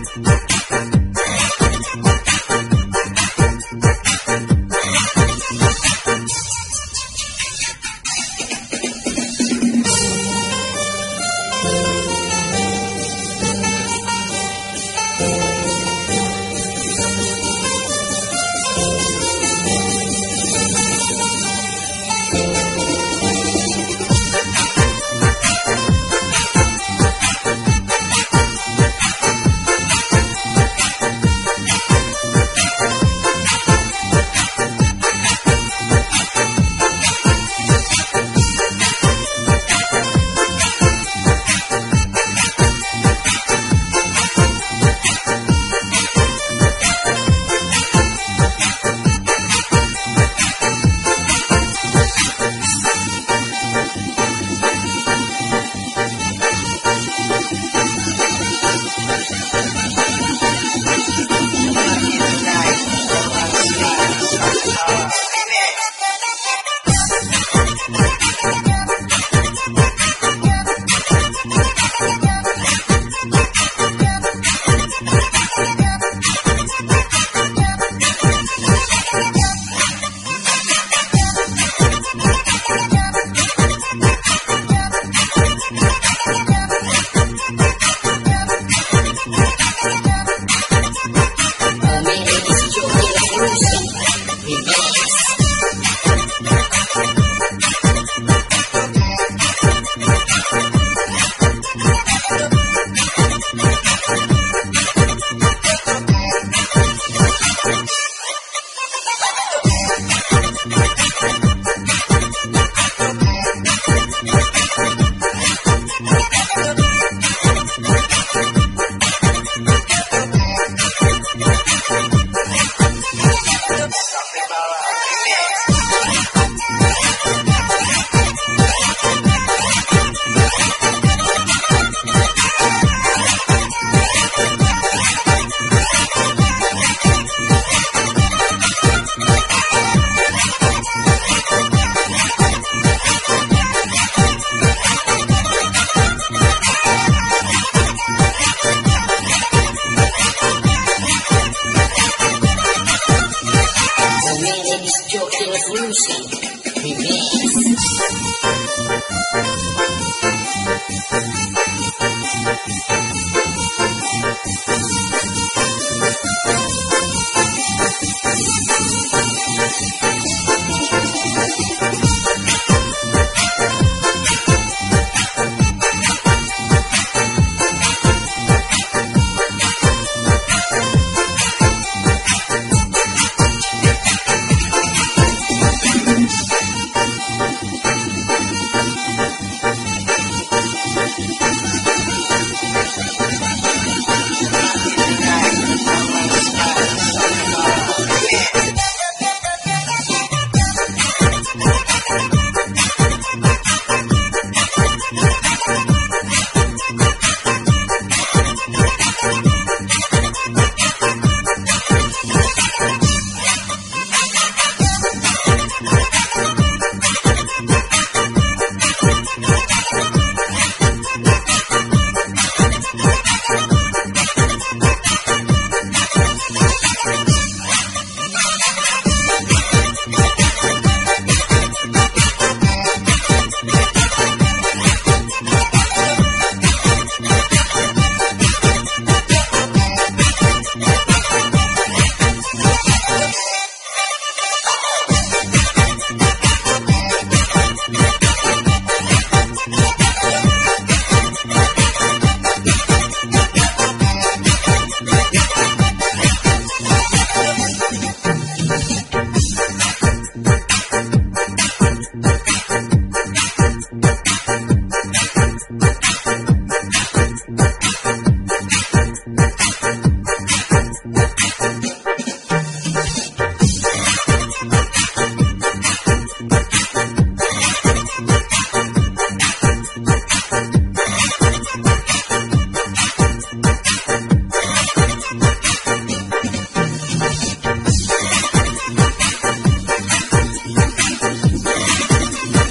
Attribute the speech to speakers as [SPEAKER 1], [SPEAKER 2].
[SPEAKER 1] Let revolution begins.